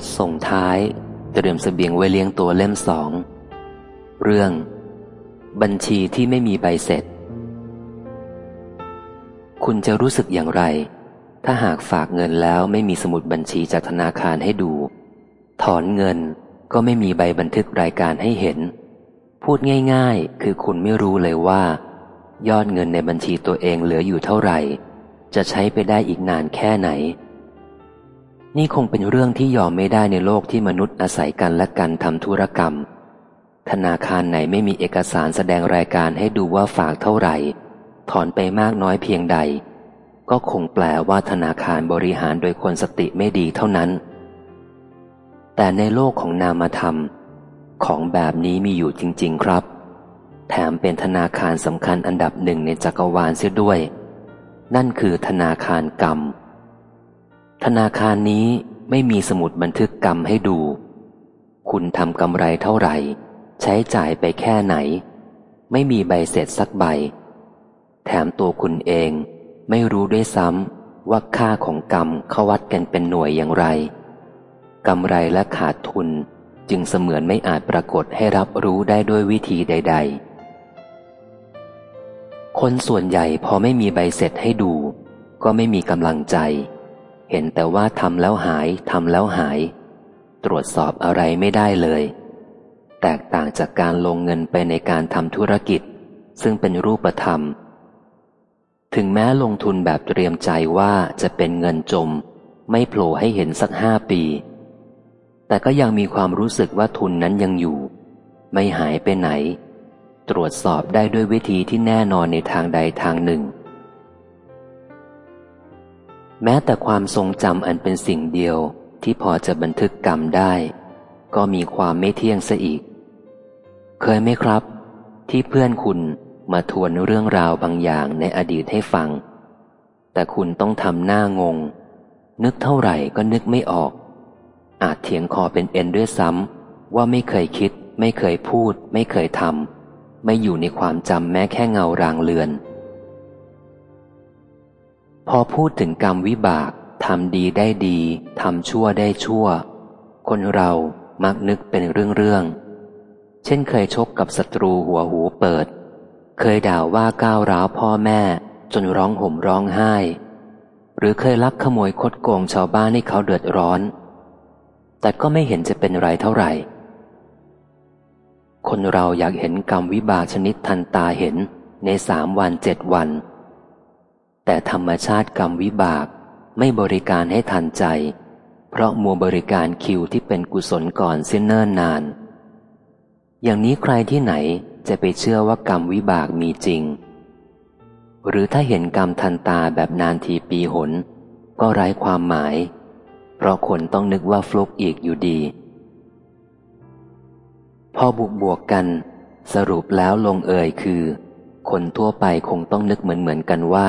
ทส่งท้ายเตรียมสเสบียงไว้เลี้ยงตัวเล่มสอง เรื่อง บัญชีที่ไม่มีใบเสร็จ คุณจะรู้สึกอย่างไร ถ้าหากฝากเงินแล้วไม่มีสมุดบัญชีจากธนาคารให้ดู ถอนเงินก็ไม่มีใบบันทึกรายการให้เห็น พูดง่ายๆ คือคุณไม่รู้เลยว่า ยอดเงินในบัญชีตัวเองเหลืออยู่เท่าไหร่ จะใช้ไปได้อีกนานแค่ไหน นี่คงเป็นเรื่องที่ยอมไม่ได้ในโลกที่มนุษย์อาศัยกันและกันทำธุรกรรม ธนาคารไหนไม่มีเอกสารแสดงรายการให้ดูว่าฝากเท่าไหร่ ถอนไปมากน้อยเพียงใด ก็คงแปลว่าธนาคารบริหารโดยคนสติไม่ดีเท่านั้น แต่ในโลกของนามธรรม ของแบบนี้มีอยู่จริง ๆ ครับ แถมเป็นธนาคารสำคัญอันดับหนึ่งในจักรวาลเสียด้วย นั่นคือธนาคารกรรม ธนาคารนี้ไม่มีสมุดบันทึกกรรมให้ดู คุณทำกำไรเท่าไหร่ ใช้จ่ายไปแค่ไหน ไม่มีใบเสร็จสักใบ แถมตัวคุณเองไม่รู้ด้วยซ้ำว่าค่าของกรรมเขาวัดกันเป็นหน่วยอย่างไรกำไรและขาดทุนจึงเสมือนไม่อาจปรากฏให้รับรู้ได้ด้วยวิธีใด ๆ คนส่วนใหญ่พอไม่มีใบเสร็จให้ดู ก็ไม่มีกำลังใจ เห็นแต่ว่าทำแล้วหายทำแล้วหาย ตรวจสอบอะไรไม่ได้เลย แตกต่างจากการลงเงินไปในการทำธุรกิจ ซึ่งเป็นรูปธรรม ถึงแม้ลงทุนแบบเตรียมใจว่าจะเป็นเงินจม ไม่โผล่ให้เห็นสักห้าปี แต่ก็ยังมีความรู้สึกว่าทุนนั้นยังอยู่ ไม่หายไปไหน ตรวจสอบได้ด้วยวิธีที่แน่นอนในทางใดทางหนึ่ง แม้แต่ความทรงจำอันเป็นสิ่งเดียวที่พอจะบันทึกกรรมได้ ก็มีความไม่เที่ยงซะอีก เคยไหมครับ ที่เพื่อนคุณมาทวนเรื่องราวบางอย่างในอดีตให้ฟัง แต่คุณต้องทำหน้างง นึกเท่าไหร่ก็นึกไม่ออก อาจเถียงคอเป็นเอ็นด้วยซ้ำว่าไม่เคยคิด ไม่เคยพูด ไม่เคยทำไม่อยู่ในความจำแม้แค่เงารางเลือน พอพูดถึงกรรมวิบากทำดีได้ดีทำชั่วได้ชั่ว คนเรามักนึกเป็นเรื่องๆ เช่นเคยชกกับศัตรูหัวหูเปิด เคยด่าว่าก้าวร้าวพ่อแม่ จนร้องห่มร้องไห้ หรือเคยลักขโมยคดโกงชาวบ้านให้เขาเดือดร้อน แต่ก็ไม่เห็นจะเป็นไรเท่าไหร่ คนเราอยากเห็นกรรมวิบากชนิดทันตาเห็นในสามวันเจ็ดวัน แต่ธรรมชาติกรรมวิบากไม่บริการให้ทันใจ เพราะมัวบริการคิวที่เป็นกุศลก่อนเส้นเนิ่นนาน อย่างนี้ใครที่ไหนจะไปเชื่อว่ากรรมวิบากมีจริง หรือถ้าเห็นกรรมทันตาแบบนานทีปีหน ก็ไร้ความหมาย เพราะคนต้องนึกว่าฟลุกอีกอยู่ดี พอบวกบวกกันสรุปแล้วลงเอ่ยคือ คนทั่วไปคงต้องนึกเหมือนเหมือนกันว่า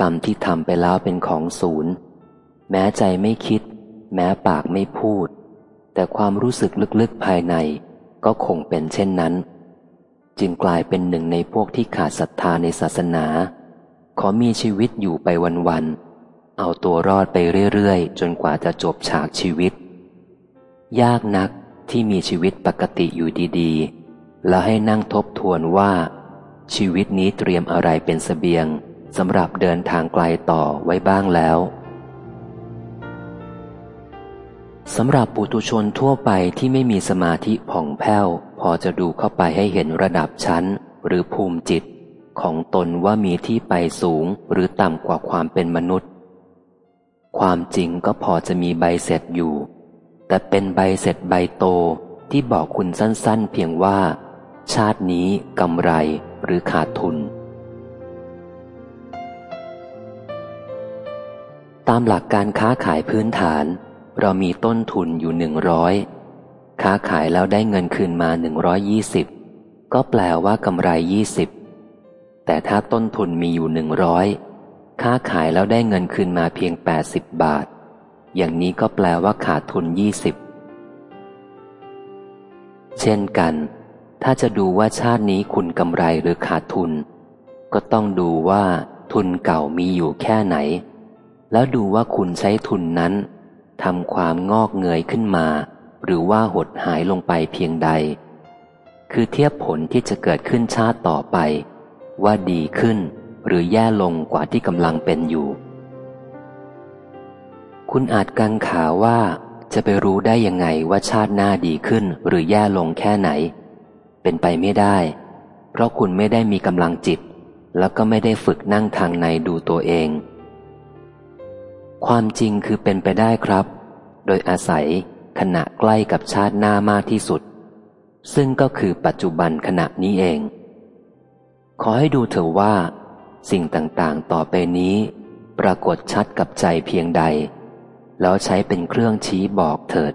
กรรมที่ทำไปแล้วเป็นของศูนย์ แม้ใจไม่คิด แม้ปากไม่พูด แต่ความรู้สึกลึกๆภายในก็คงเป็นเช่นนั้น จึงกลายเป็นหนึ่งในพวกที่ขาดศรัทธาในศาสนา ขอมีชีวิตอยู่ไปวันๆเอาตัวรอดไปเรื่อยๆ จนกว่าจะจบฉากชีวิต ยากนักที่มีชีวิตปกติอยู่ดีๆ แล้วให้นั่งทบทวนว่า ชีวิตนี้เตรียมอะไรเป็นสเสบียง สำหรับเดินทางไกลต่อไว้บ้างแล้วสำหรับปุถุชนทั่วไปที่ไม่มีสมาธิผ่องแผ้ว พอจะดูเข้าไปให้เห็นระดับชั้นหรือภูมิจิต ของตนว่ามีที่ไปสูงหรือต่ำกว่าความเป็นมนุษย์ ความจริงก็พอจะมีใบเสร็จอยู่ แต่เป็นใบเสร็จใบโตที่บอกคุณสั้นๆ เพียงว่า ชาตินี้กำไรหรือขาดทุน ตามหลักการค้าขายพื้นฐาน เรามีต้นทุนอยู่หนึ่งร้อยค้าขายแล้วได้เงินคืนมาหนึ่งร้อยยี่สิบก็แปลว่ากำไรยี่สิบแต่ถ้าต้นทุนมีอยู่หนึ่งร้อยค้าขายแล้วได้เงินคืนมาเพียงแปดสิบบาท อย่างนี้ก็แปลว่าขาดทุนยี่สิบเช่นกัน ถ้าจะดูว่าชาตินี้คุณกำไรหรือขาดทุน ก็ต้องดูว่าทุนเก่ามีอยู่แค่ไหน แล้วดูว่าคุณใช้ทุนนั้นทำความงอกเงยขึ้นมา หรือว่าหดหายลงไปเพียงใด คือเทียบผลที่จะเกิดขึ้นชาติต่อไป ว่าดีขึ้นหรือแย่ลงกว่าที่กำลังเป็นอยู่ คุณอาจกังขาว่าจะไปรู้ได้ยังไงว่าชาติหน้าดีขึ้นหรือแย่ลงแค่ไหน เป็นไปไม่ได้ เพราะคุณไม่ได้มีกำลังจิต แล้วก็ไม่ได้ฝึกนั่งทางในดูตัวเอง ความจริงคือเป็นไปได้ครับ โดยอาศัยขณะใกล้กับชาติหน้ามากที่สุด ซึ่งก็คือปัจจุบันขณะนี้เอง ขอให้ดูเถอะว่า สิ่งต่างๆ ต่อไปนี้ ปรากฏชัดกับใจเพียงใด แล้วใช้เป็นเครื่องชี้บอกเถิด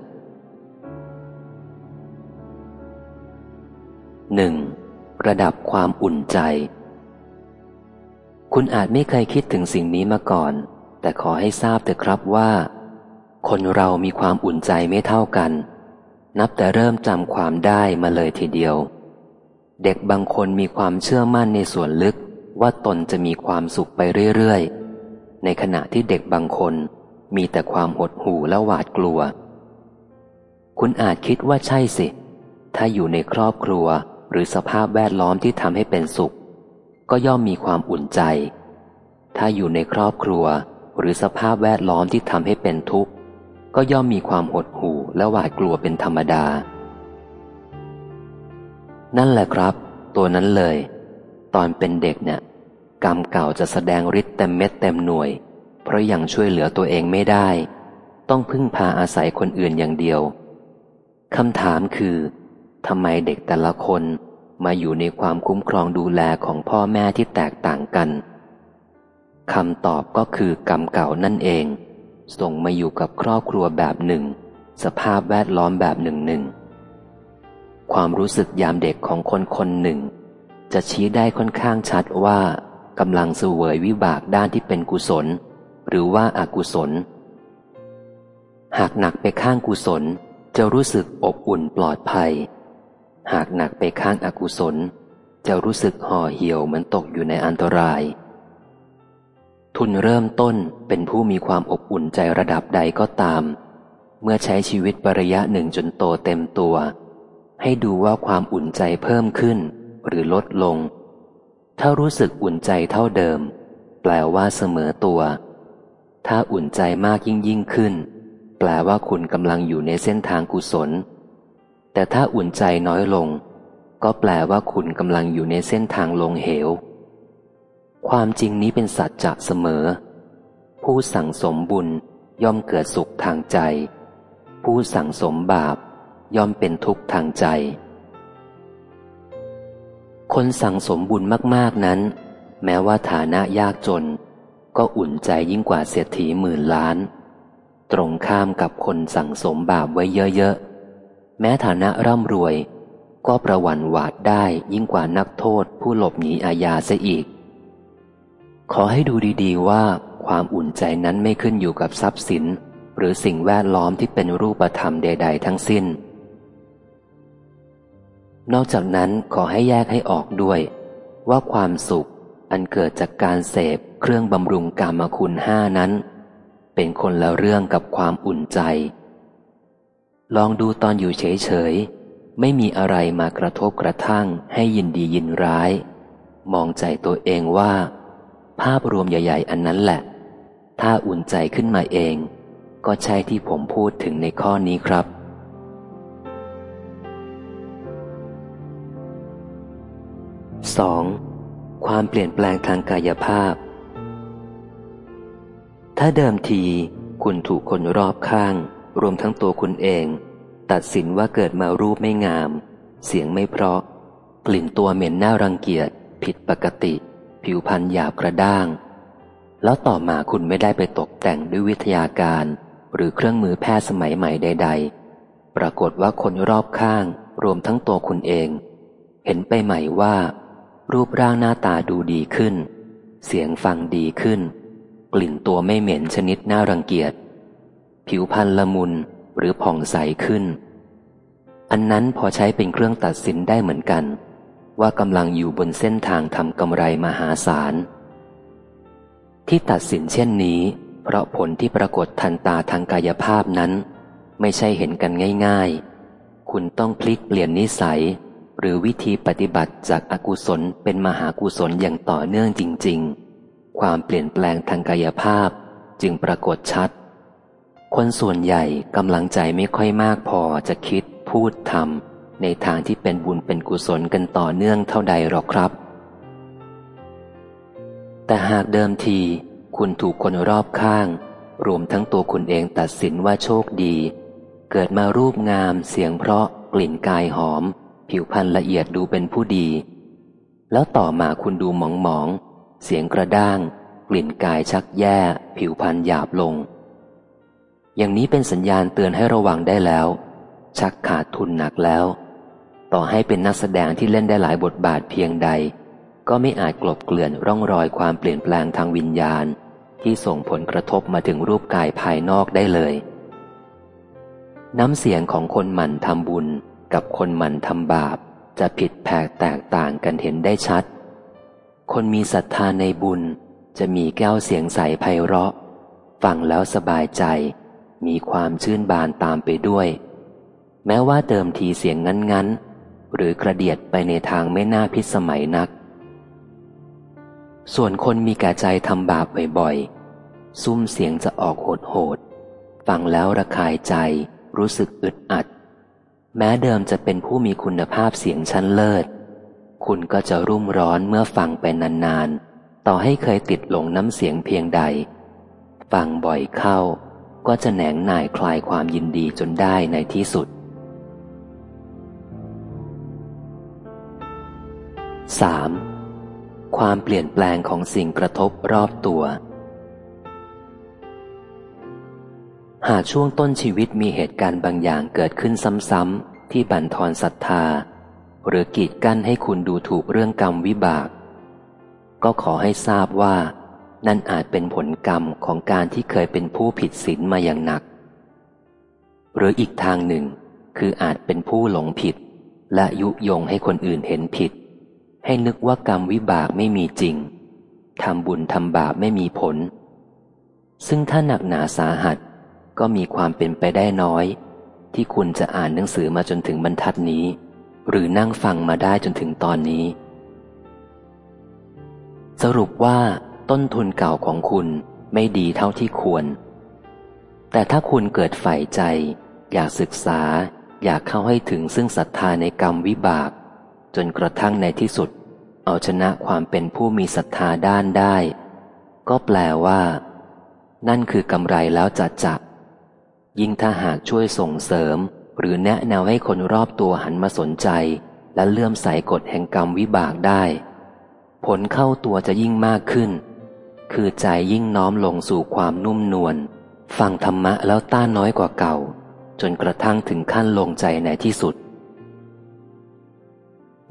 หนึ่งระดับความอุ่นใจ คุณอาจไม่เคยคิดถึงสิ่งนี้มาก่อน แต่ขอให้ทราบเถอะครับว่า คนเรามีความอุ่นใจไม่เท่ากัน นับแต่เริ่มจำความได้มาเลยทีเดียว เด็กบางคนมีความเชื่อมั่นในส่วนลึกว่าตนจะมีความสุขไปเรื่อยๆ ในขณะที่เด็กบางคนมีแต่ความหดหู่และหวาดกลัว คุณอาจคิดว่าใช่สิ ถ้าอยู่ในครอบครัวหรือสภาพแวดล้อมที่ทำให้เป็นสุข ก็ย่อมมีความอุ่นใจ ถ้าอยู่ในครอบครัว หรือสภาพแวดล้อมที่ทำให้เป็นทุกข์ ก็ย่อมมีความหดหู่และหวาดกลัวเป็นธรรมดา นั่นแหละครับ ตัวนั้นเลย ตอนเป็นเด็กเนี่ยกรรมเก่าจะแสดงฤทธิ์เต็มเม็ดเต็มหน่วย เพราะยังช่วยเหลือตัวเองไม่ได้ ต้องพึ่งพาอาศัยคนอื่นอย่างเดียวคำถามคือทำไมเด็กแต่ละคนมาอยู่ในความคุ้มครองดูแลของพ่อแม่ที่แตกต่างกัน คำตอบก็คือกรรมเก่านั่นเอง ส่งมาอยู่กับครอบครัวแบบหนึ่ง สภาพแวดล้อมแบบหนึ่งหนึ่ง ความรู้สึกยามเด็กของคนคนหนึ่ง จะชี้ได้ค่อนข้างชัดว่ากำลังสวยวิบากด้านที่เป็นกุศล หรือว่าอากุศล หากหนักไปข้างกุศลจะรู้สึกอบอุ่นปลอดภัย หากหนักไปข้างอากุศล จะรู้สึกห่อเหี่ยวเหมือนตกอยู่ในอันตราย ทุนเริ่มต้นเป็นผู้มีความอบอุ่นใจระดับใดก็ตาม เมื่อใช้ชีวิตประยะหนึ่งจนโตเต็มตัว ให้ดูว่าความอุ่นใจเพิ่มขึ้น หรือลดลง ถ้ารู้สึกอุ่นใจเท่าเดิม แปลว่าเสมอตัว ถ้าอุ่นใจมากยิ่งยิ่งขึ้น แปลว่าคุณกำลังอยู่ในเส้นทางกุศล แต่ถ้าอุ่นใจน้อยลง ก็แปลว่าคุณกำลังอยู่ในเส้นทางลงเหว ความจริงนี้เป็นสัจจะเสมอ ผู้สั่งสมบุญย่อมเกิดสุขทางใจ ผู้สั่งสมบาปย่อมเป็นทุกข์ทางใจ คนสั่งสมบุญมาก ๆนั้น แม้ว่าฐานะยากจน ก็อุ่นใจยิ่งกว่าเศรษฐีหมื่นล้าน ตรงข้ามกับคนสั่งสมบาปไว้เยอะๆ แม้ฐานะร่ำรวย ก็ประวันหวาดได้ยิ่งกว่านักโทษผู้หลบหนีอาญาเสียอีก ขอให้ดูดีๆว่าความอุ่นใจนั้นไม่ขึ้นอยู่กับทรัพย์สิน หรือสิ่งแวดล้อมที่เป็นรูปธรรมใด ๆ ทั้งสิ้น นอกจากนั้นขอให้แยกให้ออกด้วย ว่าความสุขอันเกิดจากการเสพเครื่องบำรุงกามคุณห้านั้น เป็นคนละเรื่องกับความอุ่นใจ ลองดูตอนอยู่เฉยๆไม่มีอะไรมากระทบกระทั่งให้ยินดียินร้าย มองใจตัวเองว่า ภาพรวมใหญ่ ๆ อันนั้นแหละ ถ้าอุ่นใจขึ้นมาเอง ก็ใช่ที่ผมพูดถึงในข้อนี้ครับสองความเปลี่ยนแปลงทางกายภาพ ถ้าเดิมทีคุณถูกคนรอบข้าง รวมทั้งตัวคุณเอง ตัดสินว่าเกิดมารูปไม่งาม เสียงไม่เพราะ กลิ่นตัวเหม็นน่ารังเกียจ ผิดปกติ ผิวพรรณหยาบกระด้าง แล้วต่อมาคุณไม่ได้ไปตกแต่งด้วยวิทยาการ หรือเครื่องมือแพทย์สมัยใหม่ใด ๆ ปรากฏว่าคนรอบข้าง รวมทั้งตัวคุณเอง เห็นไปใหม่ว่า รูปร่างหน้าตาดูดีขึ้น เสียงฟังดีขึ้น กลิ่นตัวไม่เหม็นชนิดน่ารังเกียจ ผิวพรรณละมุนหรือผ่องใสขึ้น อันนั้นพอใช้เป็นเครื่องตัดสินได้เหมือนกัน ว่ากำลังอยู่บนเส้นทางทำกำไรมหาศาล ที่ตัดสินเช่นนี้ เพราะผลที่ปรากฏทันตาทางกายภาพนั้น ไม่ใช่เห็นกันง่าย ๆ คุณต้องพลิกเปลี่ยนนิสัย หรือวิธีปฏิบัติจากอากุศลเป็นมหากุศลอย่างต่อเนื่องจริง ๆ ความเปลี่ยนแปลงทางกายภาพจึงปรากฏชัด คนส่วนใหญ่กำลังใจไม่ค่อยมากพอจะคิดพูดทำ ในทางที่เป็นบุญเป็นกุศลกันต่อเนื่องเท่าใดหรอกครับ แต่หากเดิมที คุณถูกคนรอบข้าง รวมทั้งตัวคุณเองตัดสินว่าโชคดี เกิดมารูปงามเสียงเพราะกลิ่นกายหอม ผิวพรรณละเอียดดูเป็นผู้ดี แล้วต่อมาคุณดูหมองหมองเสียงกระด้าง กลิ่นกายชักแย่ ผิวพรรณหยาบลง อย่างนี้เป็นสัญญาณเตือนให้ระวังได้แล้ว ชักขาดทุนหนักแล้ว ต่อให้เป็นนักแสดงที่เล่นได้หลายบทบาทเพียงใด ก็ไม่อาจกลบเกลื่อนร่องรอยความเปลี่ยนแปลงทางวิญญาณ ที่ส่งผลกระทบมาถึงรูปกายภายนอกได้เลย น้ำเสียงของคนหมั่นทำบุญกับคนหมั่นทำบาป จะผิดแผกแตกต่างกันเห็นได้ชัด คนมีศรัทธาในบุญจะมีแก้วเสียงใสไพเราะ ฟังแล้วสบายใจ มีความชื่นบานตามไปด้วย แม้ว่าเดิมทีเสียงงั้นๆ หรือกระเดียดไปในทางไม่น่าพิสมัยนัก ส่วนคนมีแก่ใจทำบาปบ่อยๆ ซุ้มเสียงจะออกโหดโหดฟังแล้วระคายใจ รู้สึกอึดอัด แม้เดิมจะเป็นผู้มีคุณภาพเสียงชั้นเลิศ คุณก็จะรุ่มร้อนเมื่อฟังไปนานๆ ต่อให้เคยติดหลงน้ำเสียงเพียงใด ฟังบ่อยเข้า ก็จะแหนงหน่ายคลายความยินดีจนได้ในที่สุด 3. ความเปลี่ยนแปลงของสิ่งกระทบรอบตัว หากช่วงต้นชีวิตมีเหตุการณ์บางอย่างเกิดขึ้นซ้ำๆที่บั่นทอนศรัทธา หรือกีดกั้นให้คุณดูถูกเรื่องกรรมวิบาก ก็ขอให้ทราบว่า นั่นอาจเป็นผลกรรมของการที่เคยเป็นผู้ผิดศีลมาอย่างหนัก หรืออีกทางหนึ่งคืออาจเป็นผู้หลงผิด และยุยงให้คนอื่นเห็นผิด ให้นึกว่ากรรมวิบากไม่มีจริงทำบุญทำบาปไม่มีผล ซึ่งถ้าหนักหนาสาหัส ก็มีความเป็นไปได้น้อย ที่คุณจะอ่านหนังสือมาจนถึงบรรทัดนี้ หรือนั่งฟังมาได้จนถึงตอนนี้ สรุปว่าต้นทุนเก่าของคุณไม่ดีเท่าที่ควร แต่ถ้าคุณเกิดใฝ่ใจ อยากศึกษา อยากเข้าให้ถึงซึ่งศรัทธาในกรรมวิบาก จนกระทั่งในที่สุด เอาชนะความเป็นผู้มีศรัทธาด้านได้ ก็แปลว่า นั่นคือกำไรแล้วจัดจักยิ่งถ้าหากช่วยส่งเสริม หรือแนะแนวให้คนรอบตัวหันมาสนใจ และเลื่อมใสกฎแห่งกรรมวิบากได้ ผลเข้าตัวจะยิ่งมากขึ้น คือใจยิ่งน้อมลงสู่ความนุ่มนวลฟังธรรมะแล้วต้านน้อยกว่าเก่า จนกระทั่งถึงขั้นลงใจในที่สุด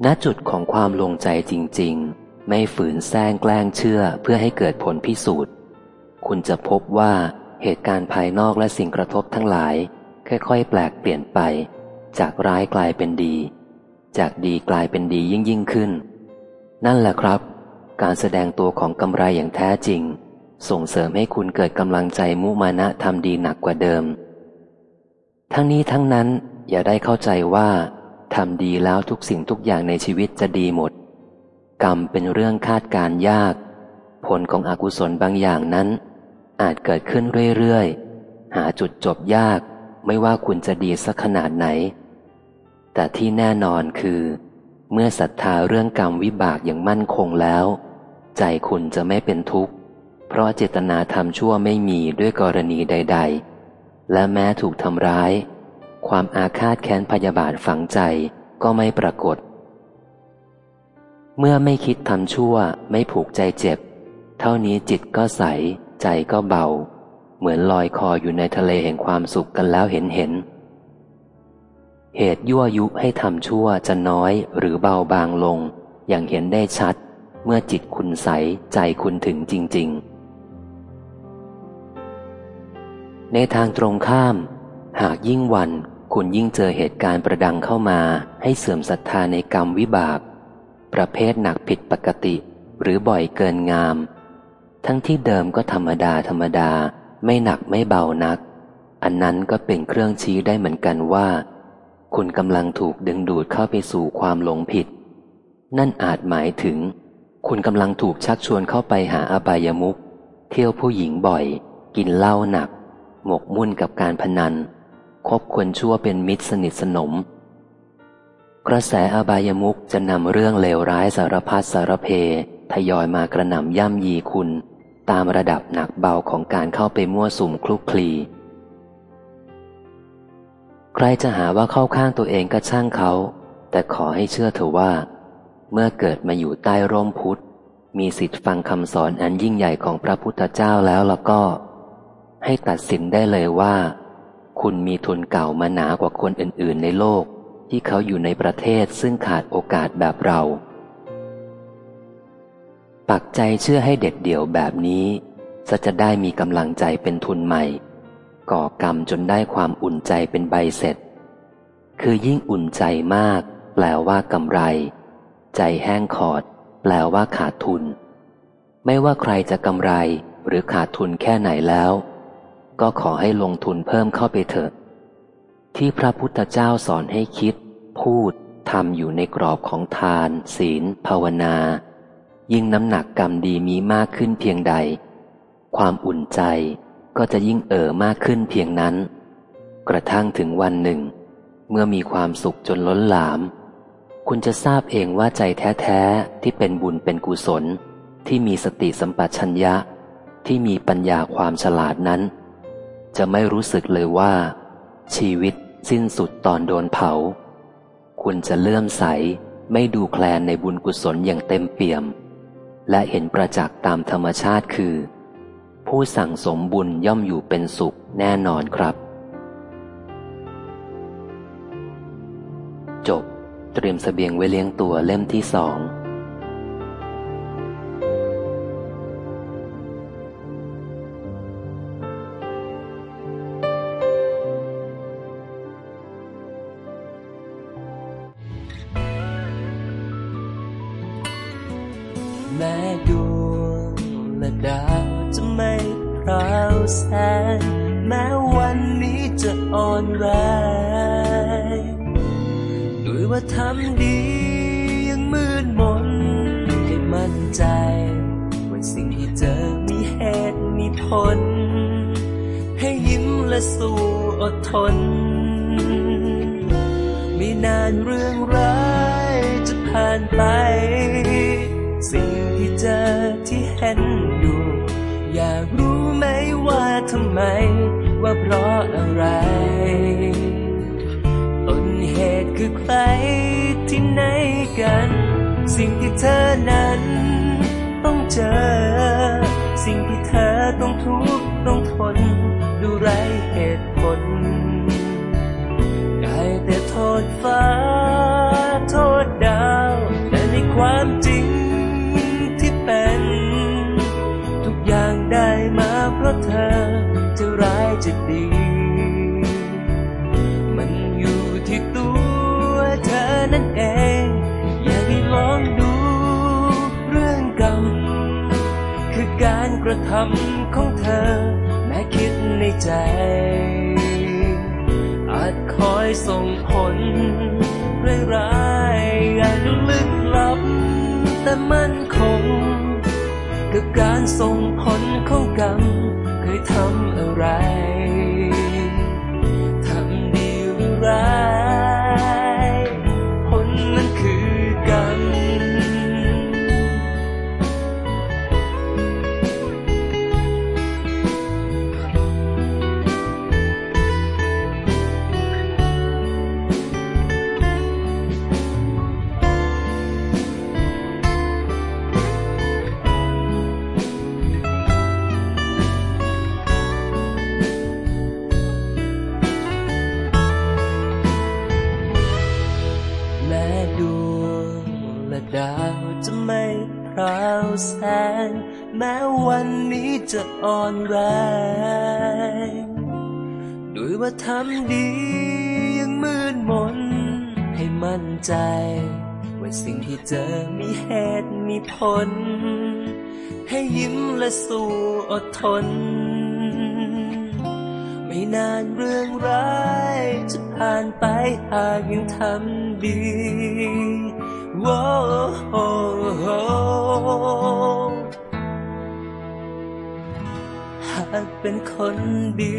ณจุดของความลงใจจริง ๆ ไม่ฝืนแซงแกล้งเชื่อเพื่อให้เกิดผลพิสูจน์ คุณจะพบว่าเหตุการณ์ภายนอกและสิ่งกระทบทั้งหลาย ค่อยๆ แปลกเปลี่ยนไป จากร้ายกลายเป็นดี จากดีกลายเป็นดียิ่งยิ่งขึ้น นั่นแหละครับ การแสดงตัวของกำไรอย่างแท้จริง ส่งเสริมให้คุณเกิดกำลังใจมุมานะทำดีหนักกว่าเดิม ทั้งนี้ทั้งนั้นอย่าได้เข้าใจว่า ทำดีแล้วทุกสิ่งทุกอย่างในชีวิตจะดีหมด กรรมเป็นเรื่องคาดการยาก ผลของอกุศลบางอย่างนั้น อาจเกิดขึ้นเรื่อยๆ หาจุดจบยาก ไม่ว่าคุณจะดีสักขนาดไหน แต่ที่แน่นอนคือ เมื่อศรัทธาเรื่องกรรมวิบากอย่างมั่นคงแล้ว ใจคุณจะไม่เป็นทุกข์ เพราะเจตนาทำชั่วไม่มีด้วยกรณีใด ๆ และแม้ถูกทำร้าย ความอาฆาตแค้นพยาบาทฝังใจก็ไม่ปรากฏ เมื่อไม่คิดทำชั่วไม่ผูกใจเจ็บ เท่านี้จิตก็ใส ใจก็เบา เหมือนลอยคออยู่ในทะเลแห่งความสุขกันแล้วเห็นเห็น เหตุยั่วยุให้ทำชั่วจะน้อยหรือเบาบางลง อย่างเห็นได้ชัด เมื่อจิตคุณใส ใจคุณถึงจริง ๆในทางตรงข้าม หากยิ่งวัน คุณยิ่งเจอเหตุการณ์ประดังเข้ามาให้เสื่อมศรัทธาในกรรมวิบาก ประเภทหนักผิดปกติ หรือบ่อยเกินงาม ทั้งที่เดิมก็ธรรมดาธรรมดา ไม่หนักไม่เบานัก อันนั้นก็เป็นเครื่องชี้ได้เหมือนกันว่า คุณกำลังถูกดึงดูดเข้าไปสู่ความหลงผิด นั่นอาจหมายถึง คุณกำลังถูกชักชวนเข้าไปหาอบายมุขเที่ยวผู้หญิงบ่อย กินเหล้าหนัก หมกมุ่นกับการพนัน คบคนชั่วเป็นมิตรสนิทสนม กระแสอบายมุขจะนำเรื่องเลวร้ายสารพัดสารเพ ทยอยมากระหน่ำย่ำยีคุณ ตามระดับหนักเบาของการเข้าไปมั่วสุมคลุกคลี ใครจะหาว่าเข้าข้างตัวเองก็ช่างเขา แต่ขอให้เชื่อเถอะว่า เมื่อเกิดมาอยู่ใต้ร่มพุทธมีสิทธิ์ฟังคำสอนอันยิ่งใหญ่ของพระพุทธเจ้าแล้วแล้วก็ ให้ตัดสินได้เลยว่า คุณมีทุนเก่ามาหนากว่าคนอื่นๆ ในโลก ที่เขาอยู่ในประเทศซึ่งขาดโอกาสแบบเรา ปักใจเชื่อให้เด็ดเดี่ยวแบบนี้จะได้มีกำลังใจเป็นทุนใหม่ ก่อกรรมจนได้ความอุ่นใจเป็นใบเสร็จ คือยิ่งอุ่นใจมาก แปลว่ากำไร ใจแห้งขอด แปลว่าขาดทุน ไม่ว่าใครจะกำไรหรือขาดทุนแค่ไหนแล้ว ก็ขอให้ลงทุนเพิ่มเข้าไปเถิดที่พระพุทธเจ้าสอนให้คิด พูดทำอยู่ในกรอบของทาน ศีล ภาวนา ยิ่งน้ำหนักกรรมดีมีมากขึ้นเพียงใด ความอุ่นใจก็จะยิ่งเอ่อมากขึ้นเพียงนั้น กระทั่งถึงวันหนึ่ง เมื่อมีความสุขจนล้นหลาม คุณจะทราบเองว่าใจแท้ๆ ที่เป็นบุญเป็นกุศล ที่มีสติสัมปชัญญะ ที่มีปัญญาความฉลาดนั้น จะไม่รู้สึกเลยว่า ชีวิตสิ้นสุดตอนโดนเผา คุณจะเลื่อมใสไม่ดูแคลนในบุญกุศลอย่างเต็มเปี่ยม และเห็นประจักษ์ตามธรรมชาติคือ ผู้สั่งสมบุญย่อมอยู่เป็นสุขแน่นอนครับ จบ เตรียมสเสบียงไว้เลี้ยงตัวเล่มที่สอง แม้ดวงและดาวจะไม่พราวแสงแม้วันนี้จะอ่อนแรงด้วยว่าทำดียังมืดมนให้มั่นใจว่าสิ่งที่เจอมีเหตุมีผล ให้ยิ้มและสู้อดทน ไม่นานเรื่องร้ายจะผ่านไป สิ่ง เจอที่เห็นอยู่ อยากรู้ไหมว่าทำไม ว่าเพราะอะไรอุปเหตุคือใครที่ไหนกัน สิ่งที่เธอนั้น ต้องเจอ สิ่งที่เธอต้องทุกข์ต้องทน ดูไรเหตุผลได้แต่โทษฟ้า โทษดาว แต่ในความ ธอจะร้ายจะดี มันอยู่ที่ตัวเธอนั่นเอง อยากให้ลองดูเรื่องกรรมคือการกระทำของเธอ แม้คิดในใจ อาจคอยส่งผลร้ายๆอย่างลึกลับ แต่มันคง กับการส่งผลของกรรม ยทำอะไร ทำดีหรือร้าย อ่อนแรง ด้วยว่าทำดียังมืดมน ให้มั่นใจ ว่าสิ่งที่เจอมีเหตุมีผล ให้ยิ้มและสู้อดทน ไม่นานเรื่องร้ายจะผ่านไปหากยังทำดีว้ อากเป็นคนดี